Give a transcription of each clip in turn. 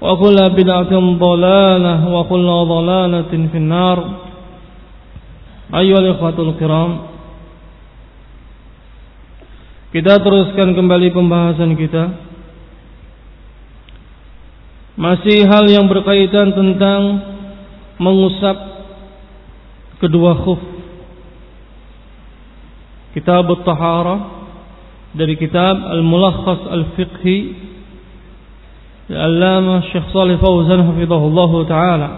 وكل بدعة ضلالة وكل ضلالة في النار أيها الإخوة الكرام Kita teruskan kembali pembahasan kita Masih hal yang berkaitan tentang Mengusap Kedua khuf Kitab At-Tahara Dari kitab Al-Mulakhas Al-Fiqhi Al-Allama Syekh Salih Fauzan Hafizahullah Ta'ala.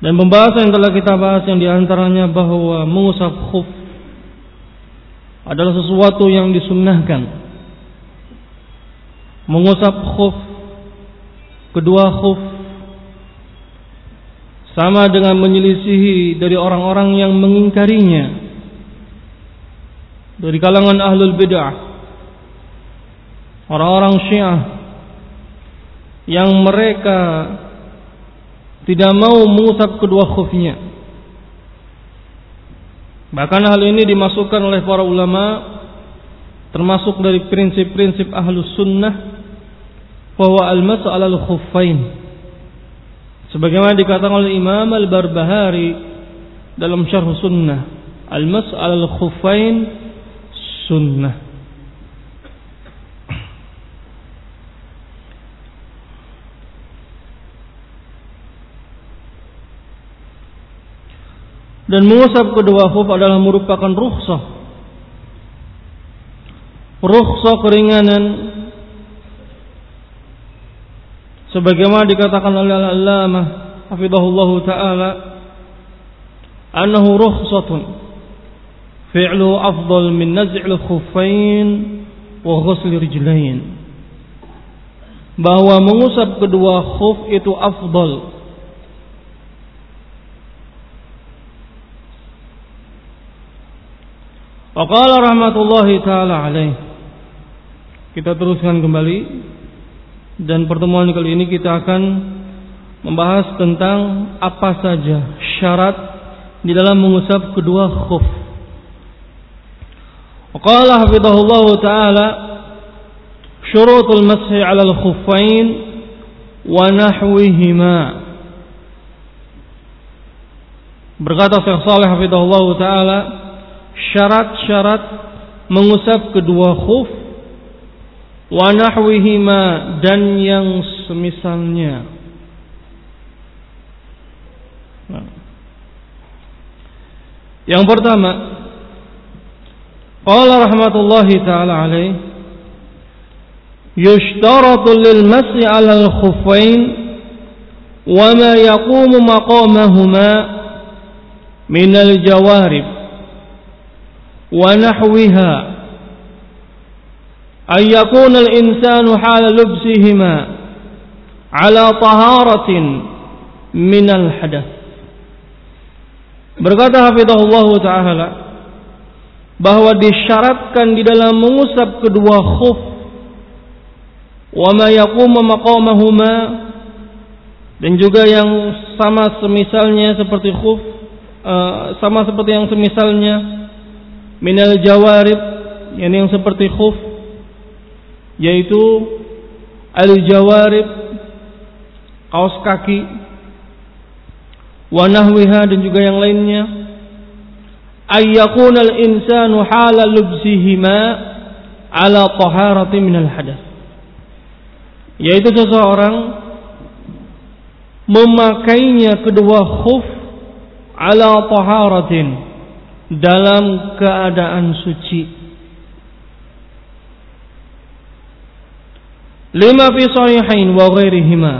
Dan pembahasan yang telah kita bahas yang di antaranya bahwa mengusap khuf adalah sesuatu yang disunnahkan. Mengusap khuf kedua khuf sama dengan menyelisihi dari orang-orang yang mengingkarinya. Dari kalangan ahlul bid'ah orang-orang syiah yang mereka tidak mau mengusap kedua khufnya. Bahkan hal ini dimasukkan oleh para ulama termasuk dari prinsip-prinsip ahlus sunnah bahwa al-mas'al al-khuffain. Sebagaimana dikatakan oleh Imam Al-Barbahari dalam syarh sunnah al-mas'al al-khuffain sunnah dan mengusap kedua khuf adalah merupakan rukhsah. Rukhsah keringanan. Sebagaimana dikatakan oleh al-allamah hafizahullah taala annahu rukhsatun. Fi'lu afdal min naz'il khuffain wa ghusl rijlain. Bahwa mengusap kedua khuf itu afdal Waqala rahmatullahi taala alaih. Kita teruskan kembali dan pertemuan kali ini kita akan membahas tentang apa saja syarat di dalam mengusap kedua khuf. Waqala hafizahullah taala syurutul mashi 'ala al-khuffain wa nahwihima. Berkata Syekh Saleh hafizahullah taala syarat-syarat mengusap kedua khuf wa nahwihima dan yang semisalnya. Nah. Yang pertama, qala rahmatullahi taala alaih يشترط للمسح على الخفين وما يقوم مقامهما من الجوارب wa nahwiha. An yakuna al-insanu hala lubsihima ala taharatin min al-hadath berkata hafizahullah taala bahwa disyaratkan di dalam mengusap kedua khuf wa ma yaqumu maqamahuma dan juga yang sama semisalnya seperti khuf eh, sama seperti yang semisalnya minal jawarib yang yang seperti khuf yaitu al jawarib kaos kaki wa nahwiha dan juga yang lainnya. Ayyakuna al insanu hala lubsihima ala taharati minal hadath yaitu seseorang memakainya kedua khuf ala taharatin dalam keadaan suci lima fi sahihain wa ghairihima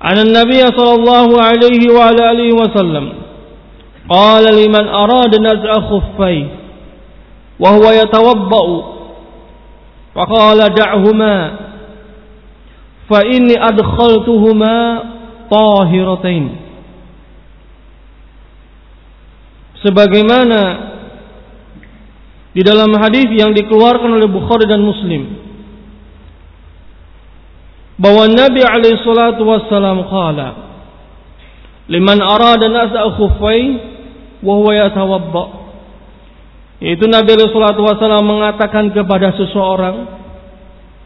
عن النبي صلى الله عليه وعلى آله وسلم قال لمن أراد نزع خفيه وهو يتوضأ فقال دعهما fa inni adkhaltuhuma tahiratain Sebagaimana di dalam hadis yang dikeluarkan oleh Bukhari dan Muslim. Bahwa Nabi alaihi salatu qala liman arada nas'a khuffai wa huwa yatawadda. Itu Nabi alaihi salatu mengatakan kepada seseorang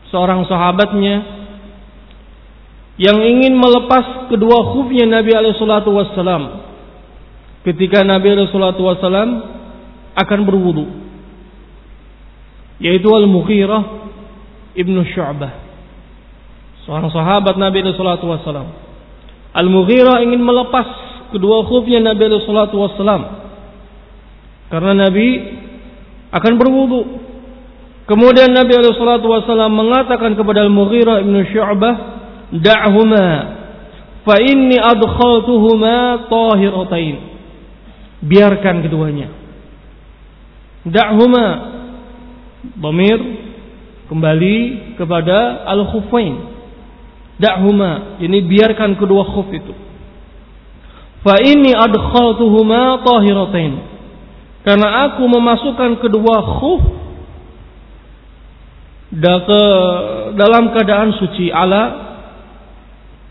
seorang sahabatnya yang ingin melepas kedua khufnya Nabi alaihissalatu wassalam ketika Nabi alaihissalatu wassalam akan berwudu yaitu Al-Mughirah Ibnu Syu'bah seorang sahabat Nabi alaihissalatu wassalam. Al-Mughirah ingin melepas kedua khufnya Nabi alaihissalatu wassalam karena Nabi akan berwudu. Kemudian Nabi alaihissalatu wassalam mengatakan kepada Al-Mughirah Ibnu Syu'bah da'huma fa inni adkhaltuhuma tahiratain biarkan keduanya. Da'huma. Dhamir kembali kepada al-khuffain. Da'huma. Ini biarkan kedua khuf itu. Fa inni adkhaltuhuma tahiratain. Karena aku memasukkan kedua khuf dalam keadaan suci ala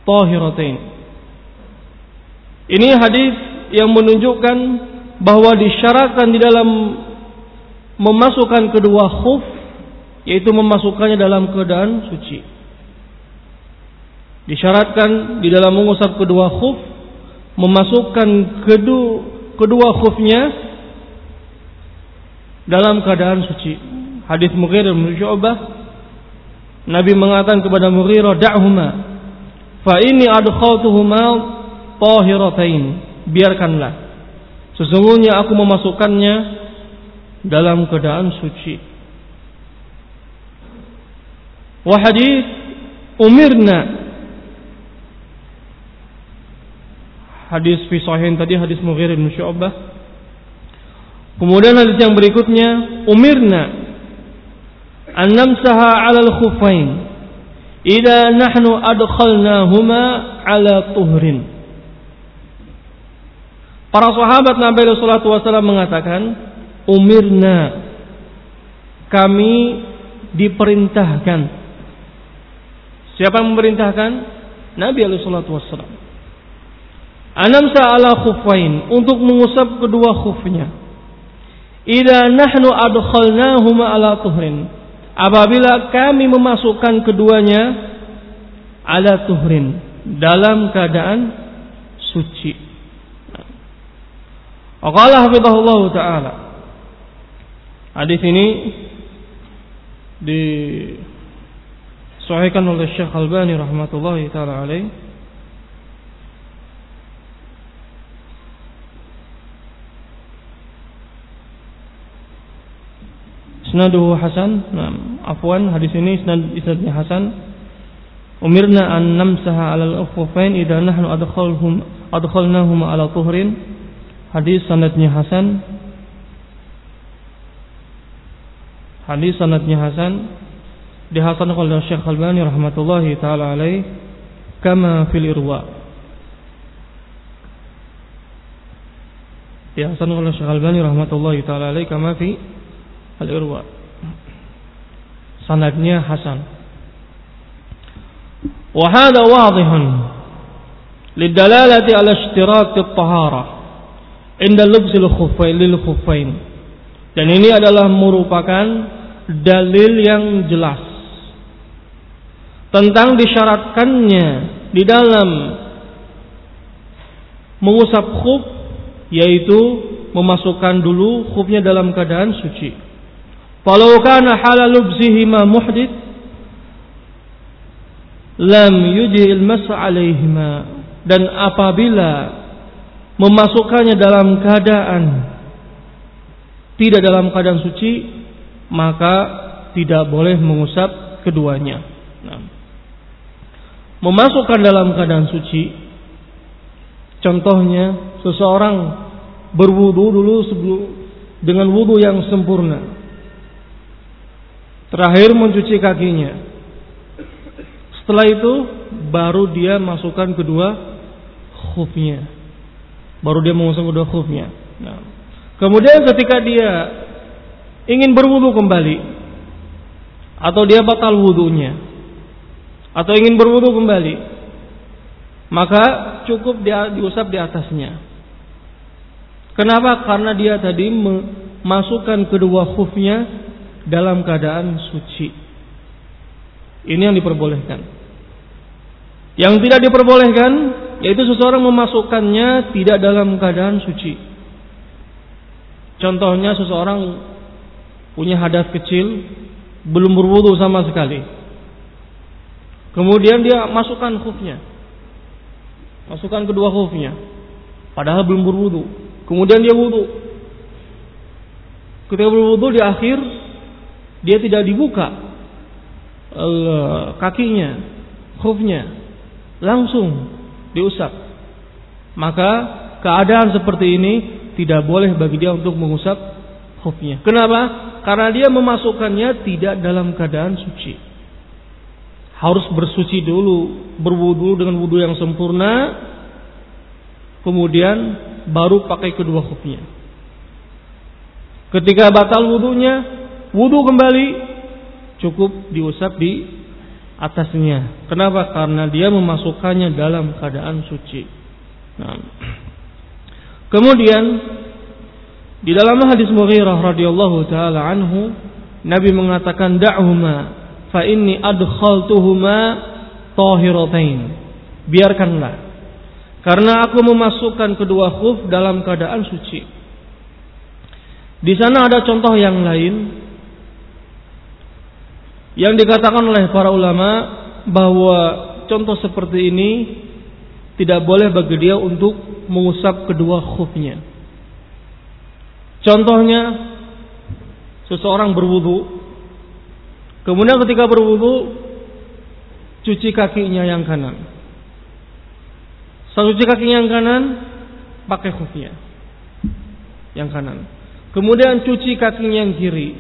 tahiratain. Ini hadis yang menunjukkan bahwa disyaratkan di dalam memasukkan kedua khuf yaitu memasukkannya dalam keadaan suci. Disyaratkan di dalam mengusap kedua khuf memasukkan kedua kedua khufnya dalam keadaan suci. Hadis Mughirah bin Syu'bah Nabi mengatakan kepada Mughirah da'huma Fa ini adkhaltuhuma tahiratain. Biarkanlah. Sesungguhnya aku memasukkannya dalam keadaan suci. Wa hadis umirna hadis fi sahihin tadi hadis Mughirah bin Syu'bah kemudian hadis yang berikutnya umirna an namsaha 'ala al-khuffain Ida nahnu adkhalnahuma ala tuhrin. Para sahabat Nabi Sallallahu Wasallam mengatakan, umirna kami diperintahkan. Siapa yang memerintahkan? Nabi Sallallahu Wasallam. Anamsa ala khufain untuk mengusap kedua khufnya. Ida nahnu adkhalnahuma ala tuhrin apabila kami memasukkan keduanya ala tuhrin dalam keadaan suci. Aqala hafizahullah taala. Hadis ini disahihkan oleh Syekh Albani rahmatullahi taala alaih isnaduhu hasan. Nah, afwan hadis ini isnad isnadnya hasan. Umirna an namsaha 'ala al-khuffain idza nahnu adkhalhum adkhalnahum 'ala tuhrin. Hadis sanadnya hasan. Hadis sanadnya hasan. Dihasankan oleh Syekh Al-Albani rahmatullahi taala alaih kama fil irwa. Dihasankan oleh Syekh Al-Albani rahmatullahi taala alaih kama fi al-irwa. Sanadnya hasan. Wa hadha wadihun lidalalati ala ishtirak at-taharah inda lubsil khuffain lil khuffain. Dan ini adalah merupakan dalil yang jelas tentang disyaratkannya di dalam mengusap khuf yaitu memasukkan dulu khufnya dalam keadaan suci. Falau kana halal lubzihima muhdith lam yujil mas alaihima dan apabila memasukkannya dalam keadaan tidak dalam keadaan suci maka tidak boleh mengusap keduanya. Nah memasukkan dalam keadaan suci. Contohnya, seseorang berwudu dulu sebelum dengan wudu yang sempurna. Terakhir mencuci kakinya. Setelah itu baru dia masukkan kedua khufnya. Baru dia mengusung kedua khufnya. Nah. Kemudian ketika dia ingin berwudu kembali atau dia batal wudunya, atau ingin berwudu kembali, maka cukup dia diusap di atasnya. Kenapa? Karena dia tadi memasukkan kedua khufnya dalam keadaan suci. Ini yang diperbolehkan. Yang tidak diperbolehkan yaitu seseorang memasukkannya tidak dalam keadaan suci. Contohnya seseorang punya hadas kecil belum berwudu sama sekali. Kemudian dia masukkan khufnya. Masukkan kedua khufnya. Padahal belum berwudu. Kemudian dia wudu. Ketika berwudu di akhir dia tidak dibuka kakinya, khufnya. Langsung diusap. Maka keadaan seperti ini tidak boleh bagi dia untuk mengusap khufnya. Kenapa? Karena dia memasukkannya tidak dalam keadaan suci harus bersuci dulu, berwudu dengan wudu yang sempurna, kemudian baru pakai kedua khufnya. Ketika batal wudunya, wudu kembali, cukup diusap di atasnya. Kenapa? Karena dia memasukkannya dalam keadaan suci. Nah. Kemudian di dalam hadis Mughirah radhiyallahu taala anhu, Nabi mengatakan da'huma fa inni adkhaltuhuma tahiratain. Biarkanlah. Karena aku memasukkan kedua khuf dalam keadaan suci. Di sana ada contoh yang lain yang dikatakan oleh para ulama bahwa contoh seperti ini tidak boleh bagi dia untuk mengusap kedua khufnya. Contohnya seseorang berwudu Kemudian ketika berwudu cuci kakinya yang kanan. Setelah cuci kakinya yang kanan, pakai khufnya yang kanan. Kemudian cuci kakinya yang kiri.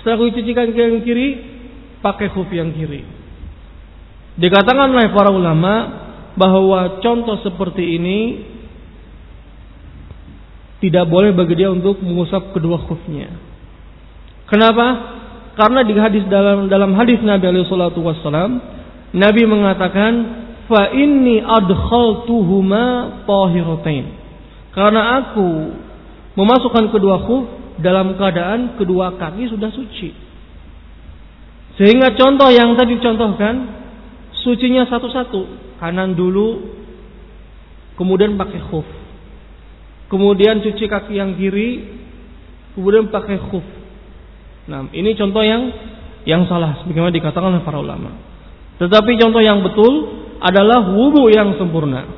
Setelah cuci kaki yang kiri, pakai khuf yang kiri. Dikatakan oleh para ulama bahwa contoh seperti ini tidak boleh bagi dia untuk mengusap kedua khufnya. Kenapa? Karena di hadis dalam dalam hadis Nabi alaihi wassalam Nabi mengatakan fa inni adkhaltuhuma. Karena aku memasukkan kedua khuf dalam keadaan kedua kaki sudah suci. Sehingga contoh yang tadi contohkan sucinya satu-satu, kanan dulu kemudian pakai khuf. Kemudian cuci kaki yang kiri, kemudian pakai khuf. Nah, ini contoh yang yang salah sebagaimana dikatakan oleh para ulama. Tetapi contoh yang betul adalah wudhu yang sempurna.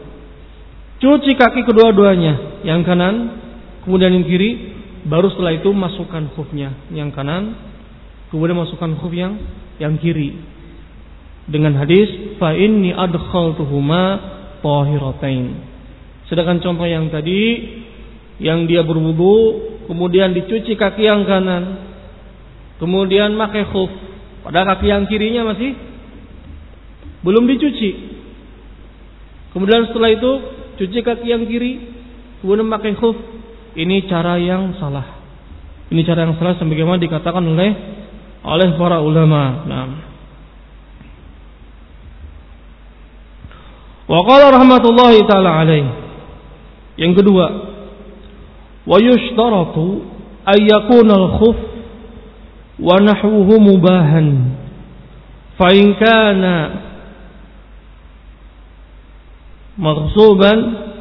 Cuci kaki kedua-duanya, yang kanan, kemudian yang kiri, baru setelah itu masukkan khufnya yang kanan, kemudian masukkan khuf yang yang kiri. Dengan hadis fa inni adkhaltuhuma tahiratain. Sedangkan contoh yang tadi yang dia berwudu kemudian dicuci kaki yang kanan, kemudian pakai khuf, pada kaki yang kirinya masih belum dicuci. Kemudian setelah itu cuci kaki yang kiri, kemudian pakai khuf. Ini cara yang salah. Ini cara yang salah sebagaimana dikatakan oleh oleh para ulama. Nah. Wa qala rahmatullahi taala alaih. Yang kedua, wa yushtaratu ay yakuna al-khuf wa nahwuhu mubahan. Fa in kana maghsuban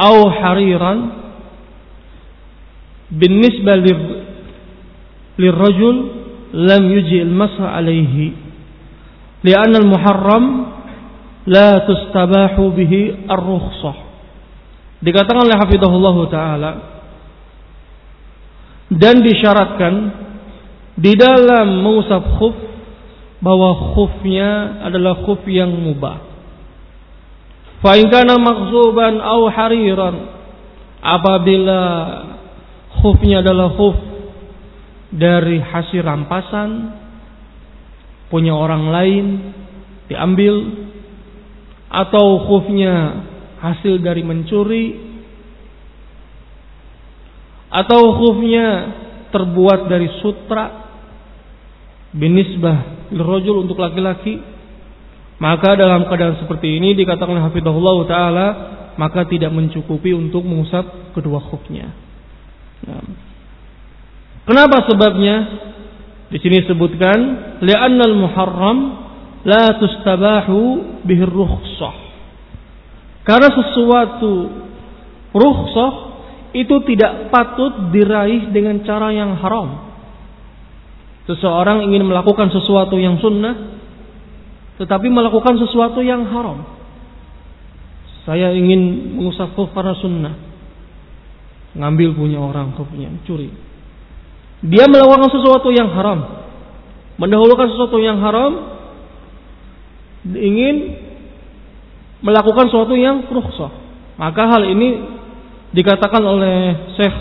أو حريرا بالنسبة للرجل لم يجي المسح عليه لأن المحرم لا تستباح به الرخصة dikatakan oleh hafizahullah taala dan disyaratkan di dalam mengusap khuf bahwa khufnya adalah khuf yang mubah. Fa in kana maghzuban aw hariran apabila khufnya adalah khuf dari hasil rampasan punya orang lain diambil atau khufnya hasil dari mencuri atau khufnya terbuat dari sutra binisbah rojul untuk laki-laki maka dalam keadaan seperti ini dikatakan hafizahullah taala maka tidak mencukupi untuk mengusap kedua khufnya. Nah. Kenapa sebabnya? Di sini sebutkan li'annal muharram la tustabahu bihi rukhsah. Karena sesuatu rukhsah itu tidak patut diraih dengan cara yang haram. Seseorang ingin melakukan sesuatu yang sunnah, tetapi melakukan sesuatu yang haram. Saya ingin mengusap khuf karena sunnah. Ngambil punya orang khufnya, curi. Dia melakukan sesuatu yang haram. Mendahulukan sesuatu yang haram, ingin melakukan sesuatu yang rukhsah. Maka hal ini dikatakan oleh Syekh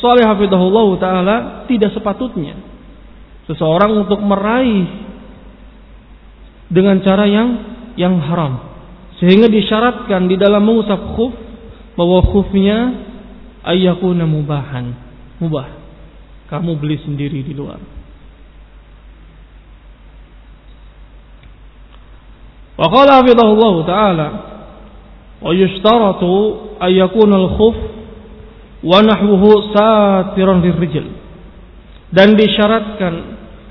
Saleh Hafidahullah Ta'ala tidak sepatutnya seseorang untuk meraih dengan cara yang yang haram. Sehingga disyaratkan di dalam mengusap khuf bahwa khufnya ayyakuna mubahan. Mubah. Kamu beli sendiri di luar. Wa qala hafidhahullah taala wa yushtaratu ayyakuna al-khuf wa nahwuhu satiran lirrijal. Dan disyaratkan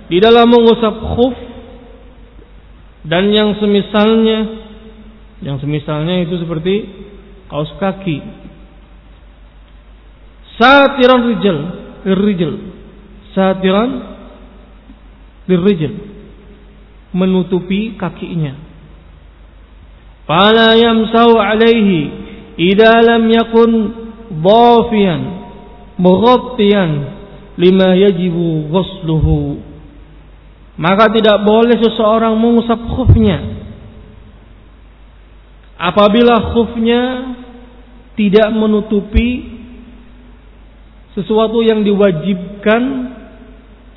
di dalam mengusap khuf dan yang semisalnya yang semisalnya itu seperti kaos kaki. Satiran rijal rijal satiran rijal menutupi kakinya. Fala yamsau alaihi idza lam yakun dhafiyan mughattiyan lima yajibu ghusluhu maka tidak boleh seseorang mengusap khufnya apabila khufnya tidak menutupi sesuatu yang diwajibkan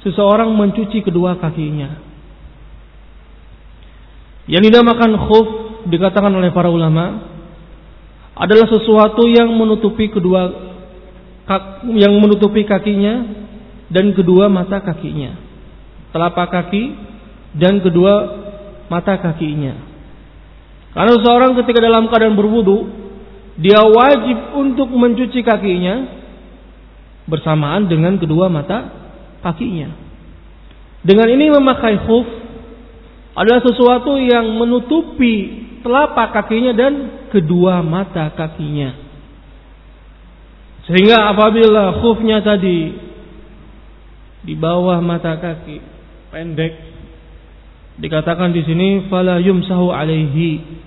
seseorang mencuci kedua kakinya. Yang dinamakan khuf dikatakan oleh para ulama adalah sesuatu yang menutupi kedua yang menutupi kakinya dan kedua mata kakinya telapak kaki dan kedua mata kakinya. Karena seorang ketika dalam keadaan berwudu, dia wajib untuk mencuci kakinya bersamaan dengan kedua mata kakinya. Dengan ini memakai khuf adalah sesuatu yang menutupi telapak kakinya dan kedua mata kakinya. Sehingga apabila khufnya tadi di bawah mata kaki pendek. Dikatakan di sini fala yumsahu alaihi.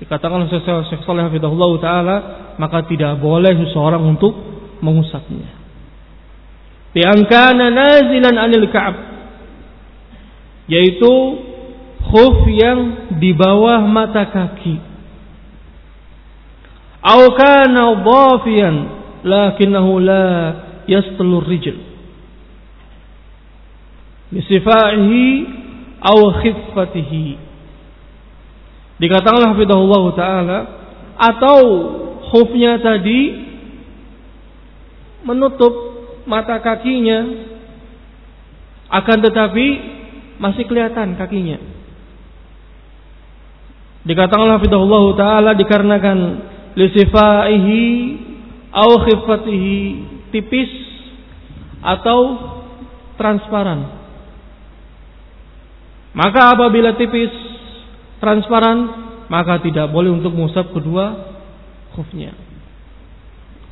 Dikatakan Syekh Saleh Hafizahullah taala maka tidak boleh seseorang untuk mengusapnya. Bi angkana nazilan anil ka'ab yaitu khuf yang di bawah mata kaki. Aw kana dhafiyan lakinnahu la yastulu rijl. Lisifaihi aw khiffatihi. Taala atau khufnya tadi menutup mata kakinya akan tetapi masih kelihatan kakinya. Dikatakan hafizahullah taala dikarenakan lisifaihi au khifatihi tipis atau transparan. Maka apabila tipis transparan, maka tidak boleh untuk mengusap kedua khufnya.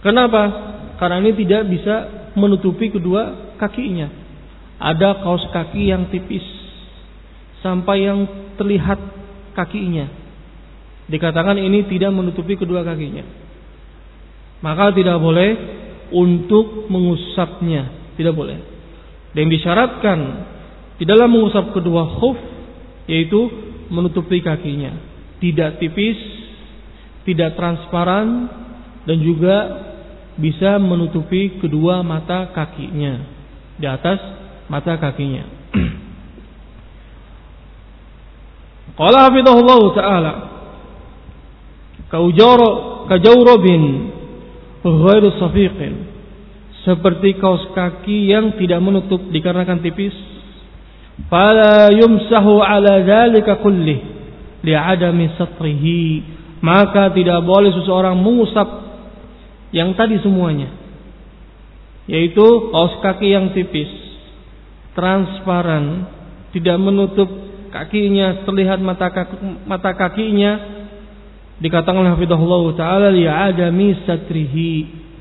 Kenapa? Karena ini tidak bisa menutupi kedua kakinya. Ada kaos kaki yang tipis sampai yang terlihat kakinya. Dikatakan ini tidak menutupi kedua kakinya. Maka tidak boleh untuk mengusapnya. Tidak boleh. Dan disyaratkan di dalam mengusap kedua khuf yaitu menutupi kakinya. Tidak tipis, tidak transparan dan juga bisa menutupi kedua mata kakinya di atas mata kakinya. Qala hafizahullah taala kajaurobin ghairu safiqin seperti kaos kaki yang tidak menutup dikarenakan tipis fala yumsahu ala dzalika kulli li'adami satrihi maka tidak boleh seseorang mengusap yang tadi semuanya yaitu kaos kaki yang tipis transparan tidak menutup kakinya terlihat mata kaki, mata kakinya dikatakan hafizahullah taala li'adami satrihi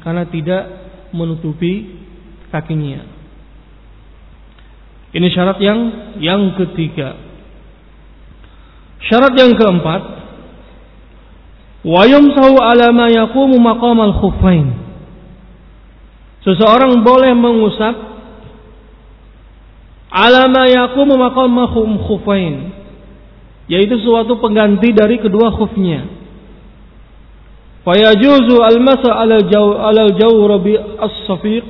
karena tidak menutupi kakinya. Ini syarat yang yang ketiga. Syarat yang keempat, wa yumsahu ala ma yaqumu maqam al-khuffain. Seseorang boleh mengusap ala ma yaqumu maqam khuffain, yaitu suatu pengganti dari kedua khufnya. Fayajuzu al-masa ala jaw ala jawrabi as-safiq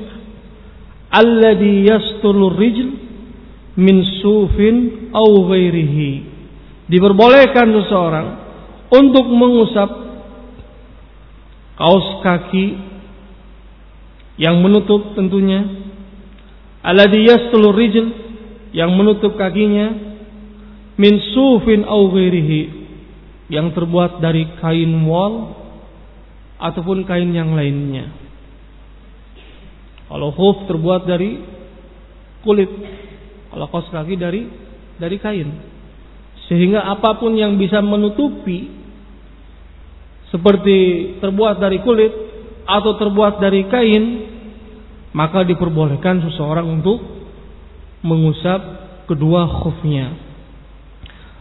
alladhi yastulu rijl min sufin aw ghairihi. Diperbolehkan seseorang untuk mengusap kaos kaki yang menutup tentunya alladhi yastulu rijl yang menutup kakinya min sufin aw ghairihi yang terbuat dari kain wol ataupun kain yang lainnya. Kalau khuf terbuat dari kulit, kalau kaos kaki dari dari kain. Sehingga apa pun yang bisa menutupi seperti terbuat dari kulit atau terbuat dari kain, maka diperbolehkan seseorang untuk mengusap kedua khufnya.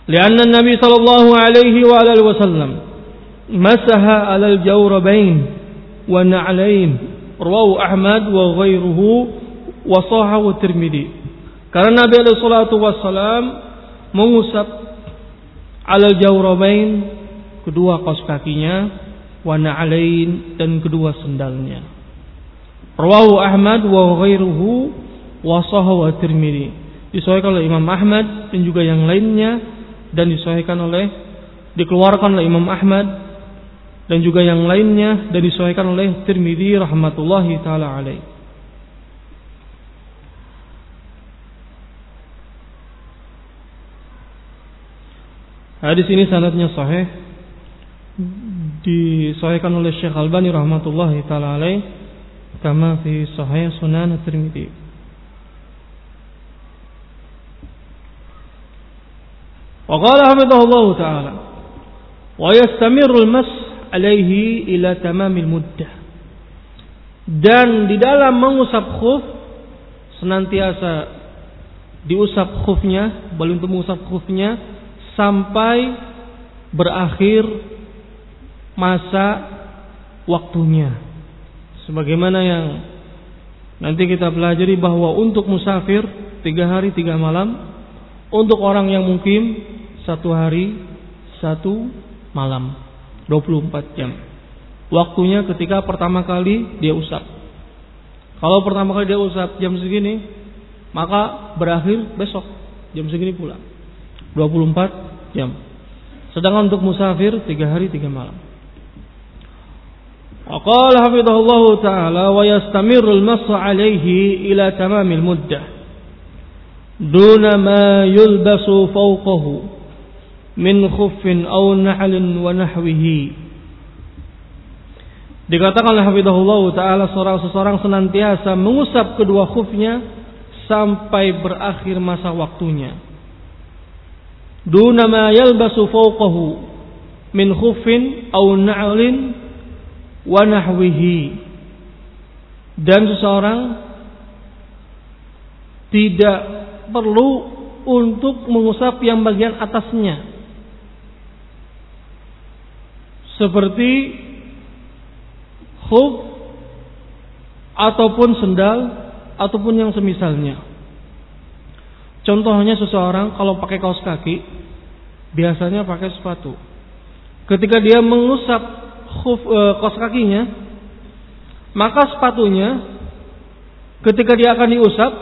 Lianna Nabi sallallahu alaihi wa alihi wasallam masaha alal jawrabain wa na'lain rawahu Ahmad wa ghairuhu wa sahahu Tirmidzi karena Nabi alaihi salatu wassalam mengusap alal jawrabain kedua kaos kakinya wa na'lain dan kedua sendalnya rawahu Ahmad wa ghairuhu wa sahahu Tirmidzi disahihkan oleh Imam Ahmad dan juga yang lainnya dan disahihkan oleh dikeluarkan oleh Imam Ahmad dan juga yang lainnya dan disahihkan oleh Tirmidzi rahmatullahi taala alaih. Hadis ini sanadnya sahih disahihkan oleh Syekh Albani rahmatullahi taala alaih kama fi sahih Sunan Tirmidzi. Wa qala hafidhahullah taala wa yastamirru al-mas alaihi ila tamamil muddah. Dan di dalam mengusap khuf senantiasa diusap khufnya, boleh untuk mengusap khufnya sampai berakhir masa waktunya. sebagaimana yang nanti kita pelajari bahwa untuk musafir tiga hari tiga malam, untuk orang yang mukim satu hari satu malam 24 jam. Waktunya ketika pertama kali dia usap. Kalau pertama kali dia usap jam segini, maka berakhir besok jam segini pula. 24 jam. Sedangkan untuk musafir tiga hari tiga malam. Aqala hafidhahullah ta'ala wa yastamirul masu alaihi ila tamamil muddah. دون ma yulbasu فوقه min khuffin أو nahlin wa nahwihi. Dikatakan hafidhahullah ta'ala seorang seseorang senantiasa mengusap kedua khufnya sampai berakhir masa waktunya Duna ma yalbasu fawqahu min khufin aw na'lin wa nahwihi dan seseorang tidak perlu untuk mengusap yang bagian atasnya seperti khuf ataupun sendal ataupun yang semisalnya. Contohnya seseorang kalau pakai kaos kaki biasanya pakai sepatu. Ketika dia mengusap khuf, e, kos kakinya, maka sepatunya ketika dia akan diusap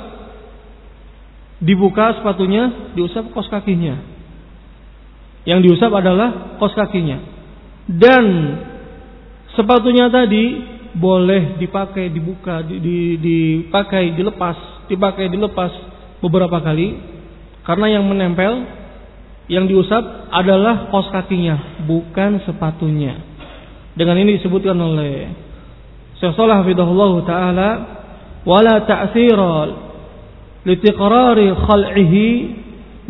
dibuka sepatunya, diusap kos kakinya. Yang diusap adalah kos kakinya. Dan sepatunya tadi boleh dipakai, dibuka, di, di, dipakai, dilepas, dipakai, dilepas beberapa kali karena yang menempel yang diusap adalah kos kakinya, bukan sepatunya. Dengan ini disebutkan oleh Syekh Shalih taala wala ta'thira litiqrari khal'ihi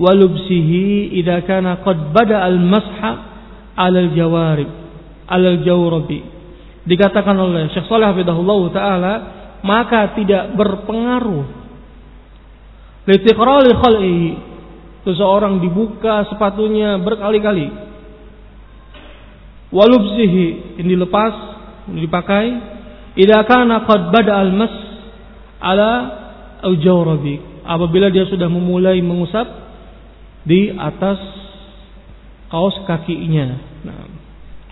wa lubsihi idza kana qad bada al-masha 'ala al-jawarib 'ala al-jawrabi dikatakan oleh Syekh Shalih Hafizahullah taala maka tidak berpengaruh litiqrari khal'ihi seseorang dibuka sepatunya berkali-kali. Walubzihi ini dilepas ini dipakai. Idza kana qad bada mas ala al jawrabi apabila dia sudah memulai mengusap di atas kaos kakinya. Nah,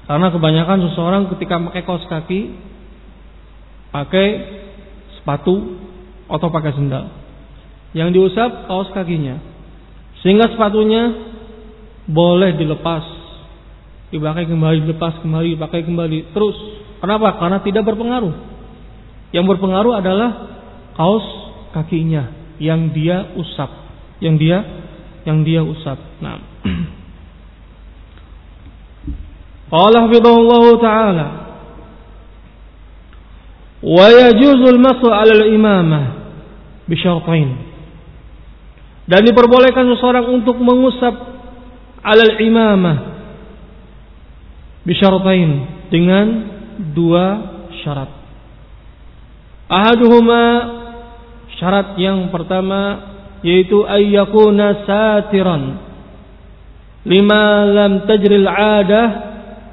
karena kebanyakan seseorang ketika pakai kaos kaki pakai sepatu atau pakai sendal yang diusap kaos kakinya sehingga sepatunya boleh dilepas dipakai kembali, dilepas kembali, dipakai kembali, terus. Kenapa? Karena tidak berpengaruh. Yang berpengaruh adalah kaos kakinya yang dia usap, yang dia yang dia usap. Nah. Allah hafidhahullah taala yajuzul masu 'ala al-imamah bisyartain. Dan diperbolehkan seseorang untuk mengusap 'ala al-imamah bisyaratain dengan dua syarat. Ahaduhuma syarat yang pertama yaitu ayyakuna satiran lima lam tajril adah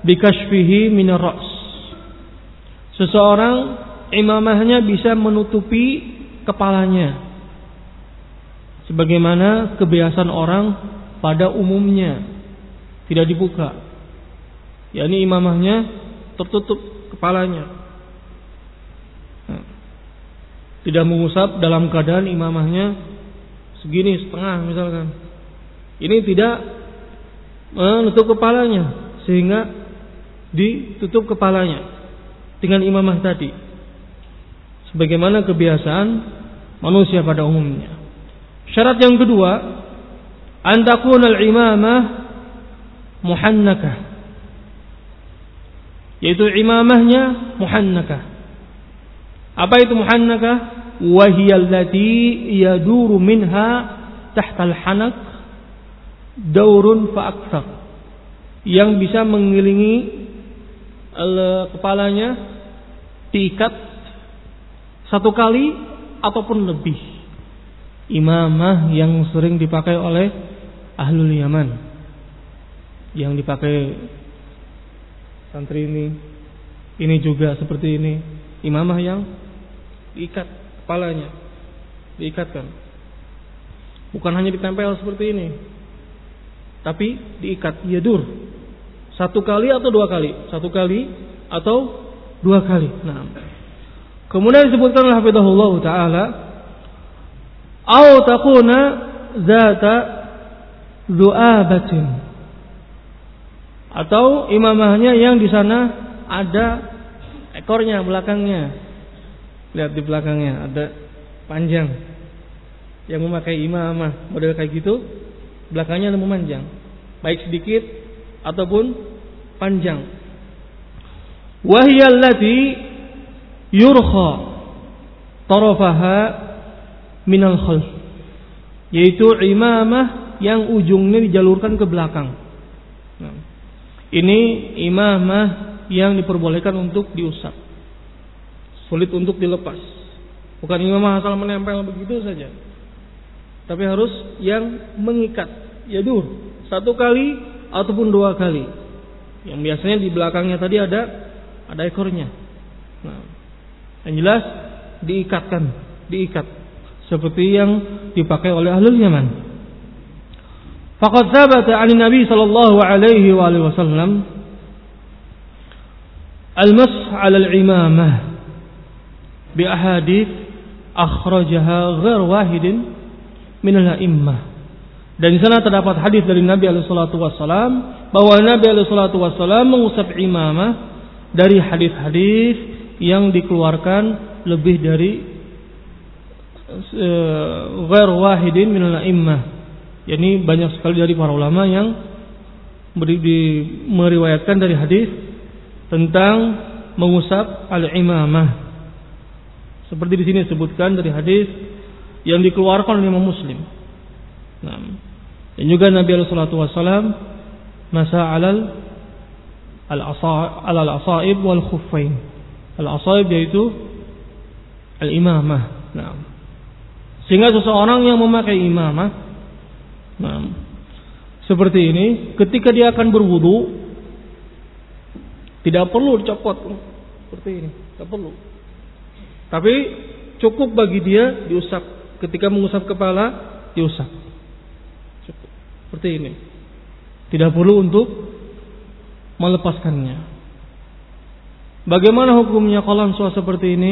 bikashfihi min ra's. Seseorang imamahnya bisa menutupi kepalanya sebagaimana kebiasaan orang pada umumnya tidak dibuka yakni imamahnya tertutup kepalanya. Tidak mengusap dalam keadaan imamahnya segini setengah misalkan. Ini tidak menutup kepalanya sehingga ditutup kepalanya dengan imamah tadi. Sebagaimana kebiasaan manusia pada umumnya. Syarat yang kedua, antakun al-imamah muhannakah yaitu imamahnya muhannakah. Apa itu muhannakah? Wahiyallati yaduru minha tahtal hanak daurun fa Yang bisa mengelilingi kepalanya diikat satu kali ataupun lebih. Imamah yang sering dipakai oleh ahlul Yaman. Yang dipakai santri ini ini juga seperti ini Imamah yang diikat kepalanya, diikatkan. Bukan hanya ditempel seperti ini, tapi diikat yadur satu kali atau dua kali, satu kali atau dua kali. Nah, kemudian disebutkan Hafizahullah Taala, au takuna zata du'abatin atau imamahnya yang di sana ada ekornya belakangnya. Lihat di belakangnya ada panjang. Yang memakai imamah model kayak gitu belakangnya ada memanjang. Baik sedikit ataupun panjang. Wahiyallati yurkha tarafaha minal khalf yaitu imamah yang ujungnya dijalurkan ke belakang nah. Ini imamah yang diperbolehkan untuk diusap. Sulit untuk dilepas. Bukan imamah asal menempel begitu saja. Tapi harus yang mengikat. Ya dur. Satu kali ataupun dua kali. Yang biasanya di belakangnya tadi ada ada ekornya. Nah, yang jelas diikatkan, diikat seperti yang dipakai oleh ahlul Yaman. Faqad thabata 'an Nabi sallallahu alaihi wa alihi wasallam al-masx 'ala al-imamah bi ahadith akhrajaha ghair wahidin min al-a'immah. Dan di sana terdapat hadis dari Nabi alaihi salatu wasallam bahwa Nabi alaihi salatu wasallam mengusap imamah dari hadis-hadis yang dikeluarkan lebih dari ghair wahidin min al-a'immah yakni banyak sekali dari para ulama yang meriwayatkan dari hadis tentang mengusap al-imamah. Seperti di sini disebutkan dari hadis yang dikeluarkan oleh Imam Muslim. Nah, dan juga Nabi Alaihi Wasallam masa alal al asaib wal khuffain. Al asaib yaitu al imamah. Nah, sehingga seseorang yang memakai imamah Nah, seperti ini, ketika dia akan berwudu, tidak perlu dicopot seperti ini, tidak perlu. Tapi cukup bagi dia diusap. Ketika mengusap kepala, diusap. Cukup. Seperti ini. Tidak perlu untuk melepaskannya. Bagaimana hukumnya kalau soal seperti ini?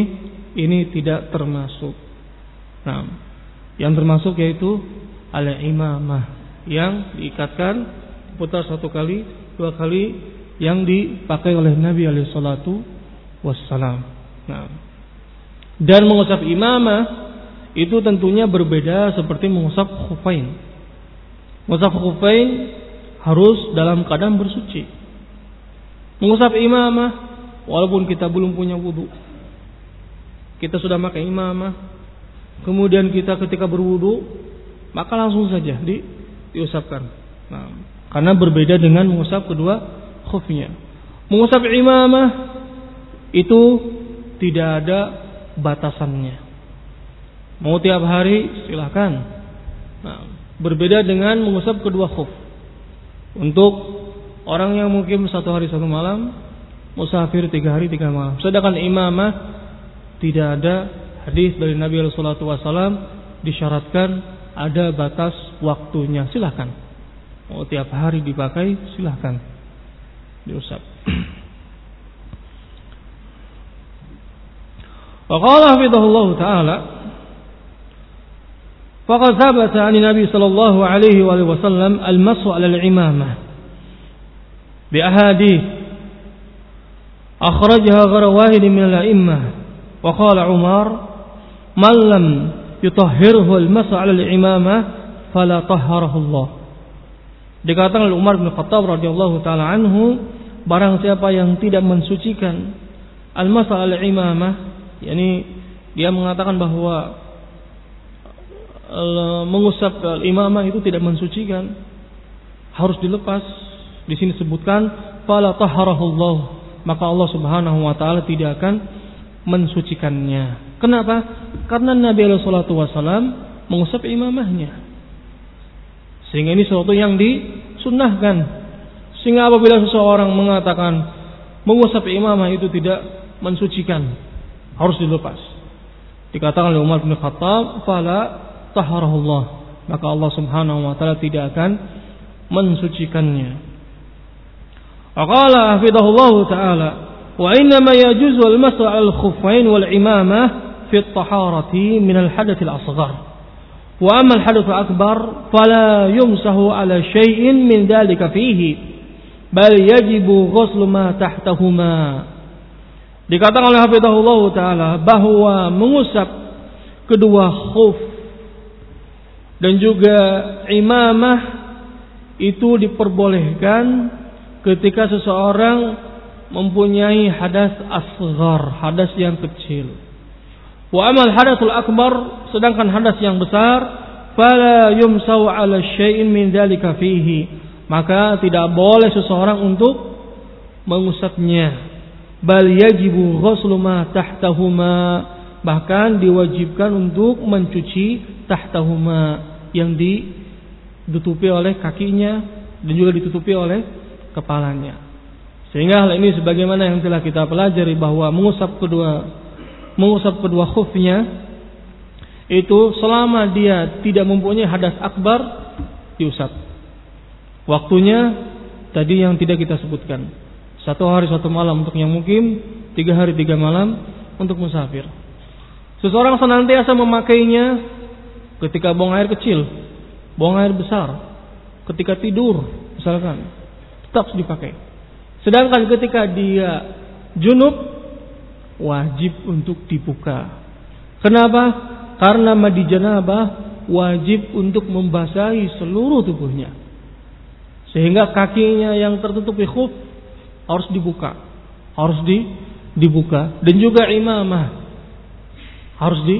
Ini tidak termasuk. Nah, yang termasuk yaitu al-imamah yang diikatkan putar satu kali, dua kali yang dipakai oleh Nabi alaihi salatu wassalam. Nah. Dan mengusap imamah itu tentunya berbeda seperti mengusap khufain. Mengusap khufain harus dalam keadaan bersuci. Mengusap imamah walaupun kita belum punya wudhu. Kita sudah pakai imamah. Kemudian kita ketika berwudhu maka langsung saja di, diusapkan. Nah, karena berbeda dengan mengusap kedua khufnya. Mengusap imamah itu tidak ada batasannya. Mau tiap hari silahkan. Nah, berbeda dengan mengusap kedua khuf. Untuk orang yang mungkin satu hari satu malam, musafir tiga hari tiga malam. Sedangkan imamah tidak ada hadis dari Nabi Shallallahu Wasallam disyaratkan ada batas waktunya. Silahkan. Oh, tiap hari dipakai, silahkan. Diusap. Waqala hafidhahullah ta'ala Faqad thabata an Nabi sallallahu alaihi wa sallam al-masu 'ala al-imamah bi ahadith akhrajaha ghara wahid min al-a'immah wa qala Umar malam yutahhirhul masu al imamah fala tahharahullah dikatakan oleh Umar bin Khattab radhiyallahu taala anhu barang siapa yang tidak mensucikan al masu al imamah yakni dia mengatakan bahwa mengusap al imamah itu tidak mensucikan harus dilepas. Di sini sebutkan fala taharahullah maka Allah Subhanahu wa taala tidak akan mensucikannya. Kenapa? Karena Nabi Shallallahu Wasallam mengusap imamahnya. Sehingga ini sesuatu yang disunnahkan. Sehingga apabila seseorang mengatakan mengusap imamah itu tidak mensucikan, harus dilepas. Dikatakan oleh Umar bin Khattab, "Fala taharahullah." Maka Allah Subhanahu wa taala tidak akan mensucikannya. Aqala hafidhahullah taala, "Wa inna ma yajuzu al-mas'u al-khuffain wal imamah at-taharati min al-hadath al-asghar." Wa amma al-hadath al-akbar fala yumsahu ala shay'in min dhalika fihi bal yajibu ghuslu ma tahtahuma Dikatakan oleh Hafizahullah Ta'ala bahwa mengusap kedua khuf dan juga imamah itu diperbolehkan ketika seseorang mempunyai hadas asghar, hadas yang kecil. Wa amal hadasul akbar, sedangkan hadas yang besar, fala yumsau ala syai'in min dzalika fihi. Maka tidak boleh seseorang untuk mengusapnya bal yajibu ghuslu ma tahtahuma bahkan diwajibkan untuk mencuci tahtahuma yang ditutupi oleh kakinya dan juga ditutupi oleh kepalanya sehingga hal ini sebagaimana yang telah kita pelajari bahwa mengusap kedua mengusap kedua khufnya itu selama dia tidak mempunyai hadas akbar diusap waktunya tadi yang tidak kita sebutkan satu hari satu malam untuk yang mukim, tiga hari tiga malam untuk musafir. Seseorang senantiasa memakainya ketika buang air kecil, buang air besar, ketika tidur, misalkan, tetap dipakai. Sedangkan ketika dia junub, wajib untuk dibuka. Kenapa? Karena mandi janabah wajib untuk membasahi seluruh tubuhnya. Sehingga kakinya yang tertutupi khuf harus dibuka, harus di dibuka dan juga imamah harus di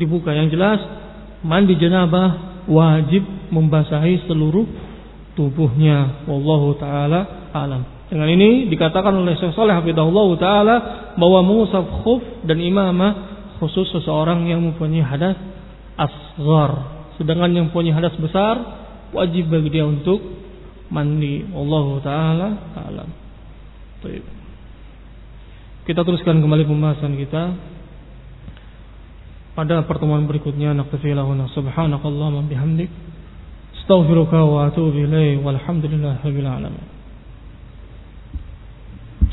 dibuka. Yang jelas mandi janabah wajib membasahi seluruh tubuhnya. Wallahu taala alam. Dengan ini dikatakan oleh Syekh Saleh Hafizahullah taala bahwa mengusap khuf dan imamah khusus seseorang yang mempunyai hadas asghar. Sedangkan yang mempunyai hadas besar wajib bagi dia untuk mandi. Wallahu taala alam. Kita teruskan kembali pembahasan kita pada pertemuan berikutnya naktafi lahuna subhanakallahumma bihamdik astaghfiruka wa atubu ilaik walhamdulillahirabbil alamin